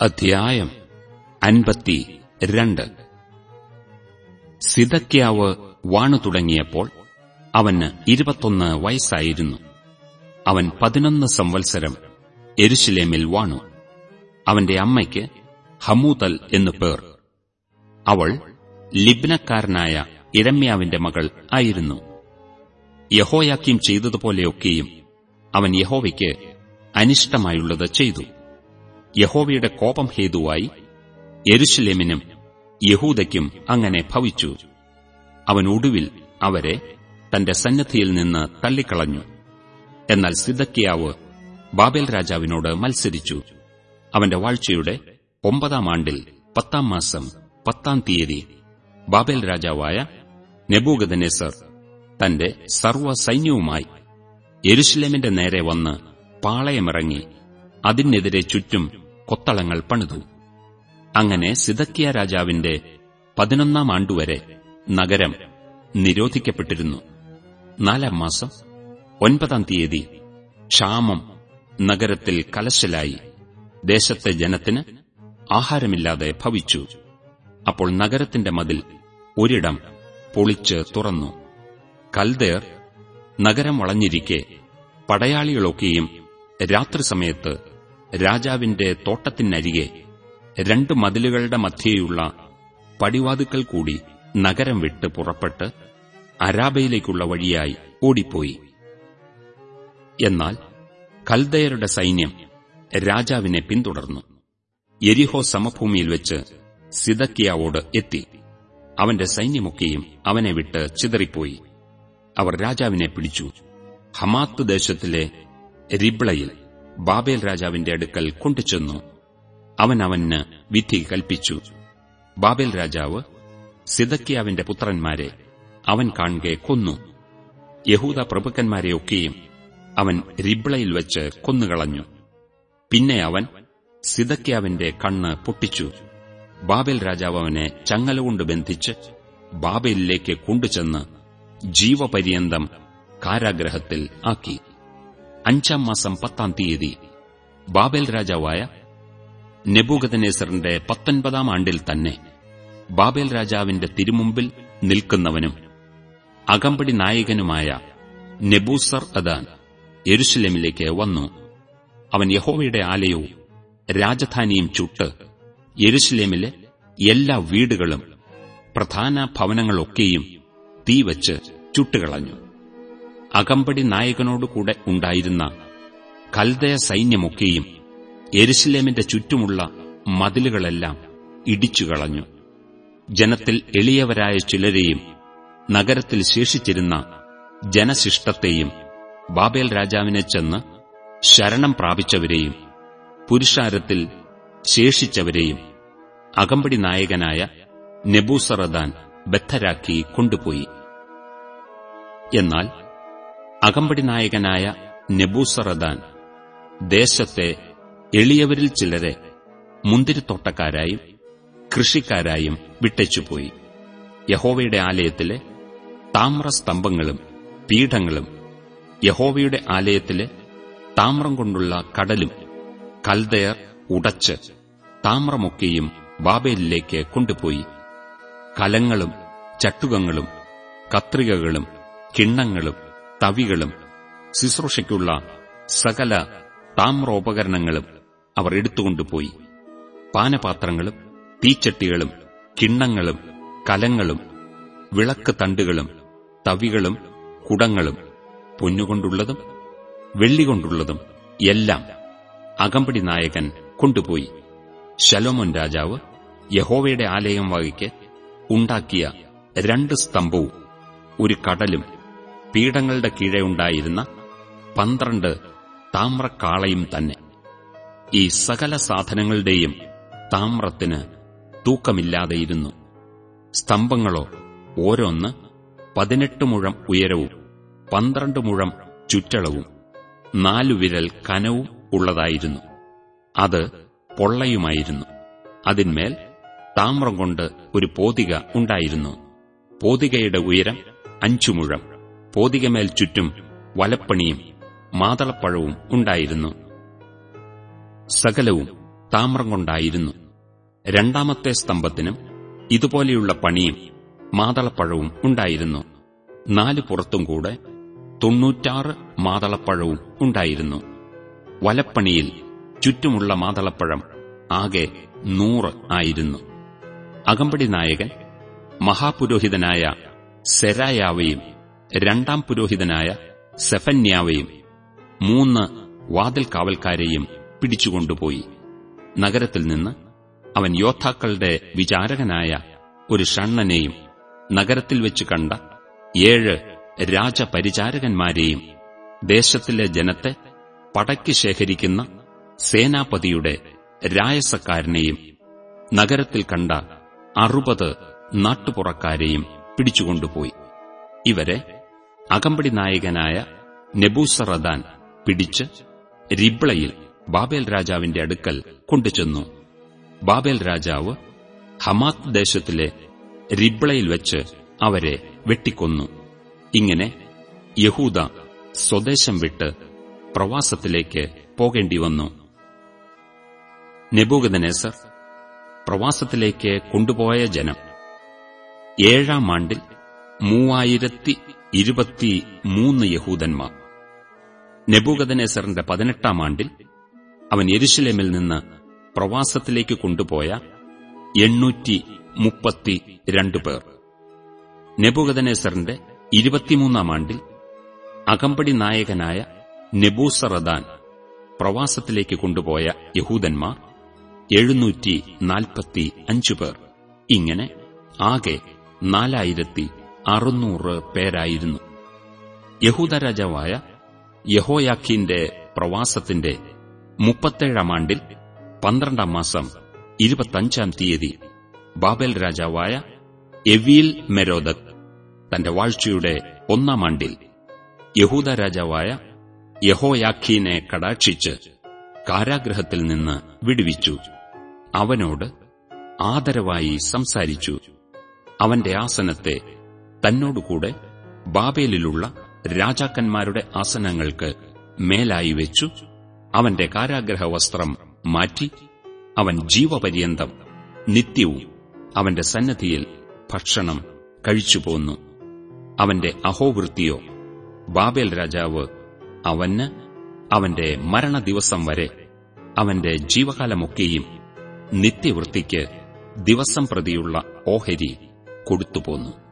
അധ്യായം അൻപത്തി രണ്ട്. സിതക്യാവ് വാണു തുടങ്ങിയപ്പോൾ അവന് ഇരുപത്തൊന്ന് വയസ്സായിരുന്നു. അവൻ പതിനൊന്ന് സംവത്സരം എരുശിലേമിൽ വാണു. അവന്റെ അമ്മയ്ക്ക് ഹമൂതൽ എന്നു പേർ. അവൾ ലിബ്നക്കാരനായ ഇരമ്യാവിന്റെ മകൾ ആയിരുന്നു. യഹോയാക്കിയും ചെയ്തതുപോലെയൊക്കെയും അവൻ യഹോവയ്ക്ക് അനിഷ്ടമായുള്ളത് ചെയ്തു. യഹോവയുടെ കോപം ഹേതുവായി യരുഷലേമിനും യഹൂദയ്ക്കും അങ്ങനെ ഭവിച്ചു. അവൻ ഒടുവിൽ അവരെ തന്റെ സന്നദ്ധിയിൽ നിന്ന് തള്ളിക്കളഞ്ഞു. എന്നാൽ സിദ്ധക്കിയാവ് ബാബേൽ രാജാവിനോട് മത്സരിച്ചു. അവന്റെ വാഴ്ചയുടെ ഒമ്പതാം ആണ്ടിൽ പത്താം മാസം പത്താം തീയതി ബാബേൽ രാജാവായ നെബൂഗദനേസർ തന്റെ സർവസൈന്യവുമായി യരുഷലേമിന്റെ നേരെ വന്ന് പാളയമിറങ്ങി അതിനെതിരെ ചുറ്റും കൊത്തളങ്ങൾ പണിതു. അങ്ങനെ സിദക്കിയ രാജാവിന്റെ പതിനൊന്നാം ആണ്ടുവരെ നഗരം നിരോധിക്കപ്പെട്ടിരുന്നു. നാലാം മാസം ഒൻപതാം തീയതി ക്ഷാമം നഗരത്തിൽ കലശലായി. ദേശത്തെ ജനത്തിന് ആഹാരമില്ലാതെ ഭവിച്ചു. അപ്പോൾ നഗരത്തിന്റെ മതിൽ ഒരിടം പൊളിച്ച് തുറന്നു. കൽദേർ നഗരം വളഞ്ഞിരിക്കെ പടയാളികളൊക്കെയും രാത്രി സമയത്ത് രാജാവിന്റെ തോട്ടത്തിനരികെ രണ്ട് മതിലുകളുടെ മധ്യേയുള്ള പടിവാതുക്കൾ കൂടി നഗരം വിട്ട് പുറപ്പെട്ട് അരാബയിലേക്കുള്ള വഴിയായി ഓടിപ്പോയി. എന്നാൽ കൽദയരുടെ സൈന്യം രാജാവിനെ പിന്തുടർന്നു. എരിഹോ സമഭൂമിയിൽ വെച്ച് സിദക്കിയാവോട് എത്തി. അവന്റെ സൈന്യമൊക്കെയും അവനെ വിട്ട് ചിതറിപ്പോയി. അവർ രാജാവിനെ പിടിച്ചു. ഹമാത്ത് ദേശത്തിലെ റിബ്ളയിൽ ബാബേൽ രാജാവിന്റെ അടുക്കൽ കൊണ്ടുചെന്നു. അവൻ അവന് വിധി കൽപ്പിച്ചു. ബാബേൽ രാജാവ് സിദക്കിയാവിന്റെ പുത്രന്മാരെ അവൻ കാണുകെ കൊന്നു. യഹൂദ പ്രഭുക്കന്മാരെയൊക്കെയും അവൻ റിബ്ളയിൽ വെച്ച് കൊന്നുകളഞ്ഞു. പിന്നെ അവൻ സിദക്കിയാവിന്റെ കണ്ണ് പൊട്ടിച്ചു. ബാബേൽ രാജാവ് അവനെ ചങ്ങലകൊണ്ട് ബന്ധിച്ച് ബാബേലിലേക്ക് കൊണ്ടുചെന്ന് ജീവപര്യന്തം കാരാഗ്രഹത്തിൽ ആക്കി. അഞ്ചാം മാസം പത്താം തീയതി. ബാബേൽ രാജാവായ നെബൂഗതനേസറിന്റെ പത്തൊൻപതാം ആണ്ടിൽ തന്നെ ബാബേൽ രാജാവിന്റെ തിരുമുമ്പിൽ നിൽക്കുന്നവനും അകമ്പടി നായകനുമായ നെബൂസർ അദാൻ എരുസലമിലേക്ക് വന്നു. അവൻ യഹോവയുടെ ആലയവും രാജധാനിയും ചുട്ട് എരുസലേമിലെ എല്ലാ വീടുകളും പ്രധാന ഭവനങ്ങളൊക്കെയും തീവച്ച് ചുട്ടുകളഞ്ഞു. അകമ്പടി നായകനോടുകൂടെ ഉണ്ടായിരുന്ന കൽദയ സൈന്യമൊക്കെയും എരുസലേമിന്റെ ചുറ്റുമുള്ള മതിലുകളെല്ലാം ഇടിച്ചുകളഞ്ഞു. ജനത്തിൽ എളിയവരായ ചിലരെയും നഗരത്തിൽ ശേഷിച്ചിരുന്ന ജനശിഷ്ടത്തെയും ബാബേൽ രാജാവിനെ ചെന്ന് ശരണം പ്രാപിച്ചവരെയും പുരുഷാരത്തിൽ ശേഷിച്ചവരെയും അകമ്പടി നായകനായ നെബൂസറദാൻ ബദ്ധരാക്കി കൊണ്ടുപോയി. എന്നാൽ അകമ്പടി നായകനായ നെബൂസറദാൻ ദേശത്തെ എളിയവരിൽ ചിലരെ മുന്തിരിത്തോട്ടക്കാരായും കൃഷിക്കാരായും വിട്ടച്ചുപോയി. യഹോവയുടെ ആലയത്തിലെ താമ്രസ്തംഭങ്ങളും പീഠങ്ങളും യഹോവയുടെ ആലയത്തിലെ താമ്രം കൊണ്ടുള്ള കടലും കൽദയർ ഉടച്ച് താമ്രമൊക്കെയും ബാബേലിലേക്ക് കൊണ്ടുപോയി. കലങ്ങളും ചട്ടുകങ്ങളും കത്രികകളും കിണ്ണങ്ങളും തവികളും ശുശ്രൂഷയ്ക്കുള്ള സകല താമ്രോപകരണങ്ങളും അവർ എടുത്തുകൊണ്ടുപോയി. പാനപാത്രങ്ങളും തീച്ചട്ടികളും കിണ്ണങ്ങളും കലങ്ങളും വിളക്ക് തണ്ടുകളും തവികളും കുടങ്ങളും പൊന്നുകൊണ്ടുള്ളതും വെള്ളികൊണ്ടുള്ളതും എല്ലാം അകമ്പടി നായകൻ കൊണ്ടുപോയി. ശലോമോൻ രാജാവ് യഹോവയുടെ ആലയം വകയ്ക്ക് ഉണ്ടാക്കിയ രണ്ട് സ്തംഭവും ഒരു കടലും പീഠങ്ങളുടെ കീഴെ ഉണ്ടായിരുന്ന പന്ത്രണ്ട് താമ്രക്കാളയും തന്നെ. ഈ സകല സാധനങ്ങളുടെയും താമ്രത്തിന് തൂക്കമില്ലാതെയിരുന്നു. സ്തംഭങ്ങളോ ഓരോന്ന് പതിനെട്ട് മുഴം ഉയരവും പന്ത്രണ്ട് മുഴം ചുറ്റളവും നാലു വിരൽ കനവും ഉള്ളതായിരുന്നു. അത് പൊള്ളയുമായിരുന്നു. അതിന്മേൽ താമ്രം കൊണ്ട് ഒരു പോതിക ഉണ്ടായിരുന്നു. പോതികയുടെ ഉയരം അഞ്ചു മുഴം. പോതികമേൽ ചുറ്റും വലപ്പണിയും മാതളപ്പഴവും ഉണ്ടായിരുന്നു. സകലവും താമ്രം കൊണ്ടായിരുന്നു. രണ്ടാമത്തെ സ്തംഭത്തിനും ഇതുപോലെയുള്ള പണിയും മാതളപ്പഴവും ഉണ്ടായിരുന്നു. നാല് പുറത്തും കൂടെ തൊണ്ണൂറ്റാറ് മാതളപ്പഴവും ഉണ്ടായിരുന്നു. വലപ്പണിയിൽ ചുറ്റുമുള്ള മാതളപ്പഴം ആകെ നൂറ് ആയിരുന്നു. അകമ്പടി നായകൻ മഹാപുരോഹിതനായ സെരായാവയും രണ്ടാം പുരോഹിതനായ സെഫന്യാവയും മൂന്ന് വാതിൽ കാവൽക്കാരെയും പിടിച്ചുകൊണ്ടുപോയി. നഗരത്തിൽ നിന്ന് അവൻ യോദ്ധാക്കളുടെ വിചാരകനായ ഒരു ഷണ്ണനെയും നഗരത്തിൽ വെച്ച് കണ്ട ഏഴ് രാജപരിചാരകന്മാരെയും ദേശത്തിലെ ജനത്തെ പടയ്ക്ക് ശേഖരിക്കുന്ന സേനാപതിയുടെ രായസക്കാരനെയും നഗരത്തിൽ കണ്ട അറുപത് നാട്ടുപുറക്കാരെയും പിടിച്ചുകൊണ്ടുപോയി. ഇവരെ അകമ്പടി നായകനായ നെബൂസറദാൻ പിടിച്ച് റിബ്ളയിൽ ബാബേൽ രാജാവിന്റെ അടുക്കൽ കൊണ്ടുചെന്നു. ബാബേൽ രാജാവ് ഹമാത്ത് ദേശത്തിലെ റിബ്ളയിൽ വെച്ച് അവരെ വെട്ടിക്കൊന്നു. ഇങ്ങനെ യഹൂദ സ്വദേശം വിട്ട് പ്രവാസത്തിലേക്ക് പോകേണ്ടി വന്നു നെബൂഗദനേസർ പ്രവാസത്തിലേക്ക് കൊണ്ടുപോയ ജനം ഏഴാം ആണ്ടിൽ മൂവായിരത്തി ഇരുപത്തി മൂന്ന് യഹൂദന്മാർ. നെബൂഗദനേസറിന്റെ പതിനെട്ടാം ആണ്ടിൽ അവൻ യെരുഷലേമിൽ നിന്ന് പ്രവാസത്തിലേക്ക് കൊണ്ടുപോയ എണ്ണൂറ്റി മുപ്പത്തി രണ്ടു പേർ. നെബൂഗദനേസറിന്റെ ഇരുപത്തിമൂന്നാം ആണ്ടിൽ അകമ്പടി നായകനായ നെബൂസറദാൻ പ്രവാസത്തിലേക്ക് കൊണ്ടുപോയ യഹൂദന്മാർ എഴുന്നൂറ്റി നാൽപ്പത്തി അഞ്ചു പേർ. ഇങ്ങനെ ആകെ നാലായിരത്തി അറുന്നൂറ് പേരായിരുന്നു. യഹൂദ രാജാവായ പ്രവാസത്തിന്റെ മുപ്പത്തേഴാം ആണ്ടിൽ പന്ത്രണ്ടാം മാസം ഇരുപത്തഞ്ചാം തീയതി ബാബേൽ രാജാവായ എവീൽ മെരോദക് തന്റെ വാഴ്ചയുടെ ഒന്നാം ആണ്ടിൽ യഹൂദ രാജാവായ യഹോയാഖീനെ കടാക്ഷിച്ച് കാരാഗ്രഹത്തിൽ നിന്ന് വിടുവിച്ചു. അവനോട് ആദരവായി സംസാരിച്ചു. അവന്റെ ആസനത്തെ തന്നോടുകൂടെ ബാബേലിലുള്ള രാജാക്കന്മാരുടെ ആസനങ്ങൾക്ക് മേലായി വെച്ചു. അവന്റെ കാരാഗ്രഹ വസ്ത്രം മാറ്റി. അവൻ ജീവപര്യന്തം നിത്യവും അവന്റെ സന്നദ്ധിയിൽ ഭക്ഷണം കഴിച്ചുപോന്നു അവന്റെ അഹോവൃത്തിയോ ബാബേൽ രാജാവ് അവന് അവന്റെ മരണദിവസം വരെ അവന്റെ ജീവകാലമൊക്കെയും നിത്യവൃത്തിക്ക് ദിവസം പ്രതിയുള്ള ഓഹരി കൊടുത്തുപോന്നു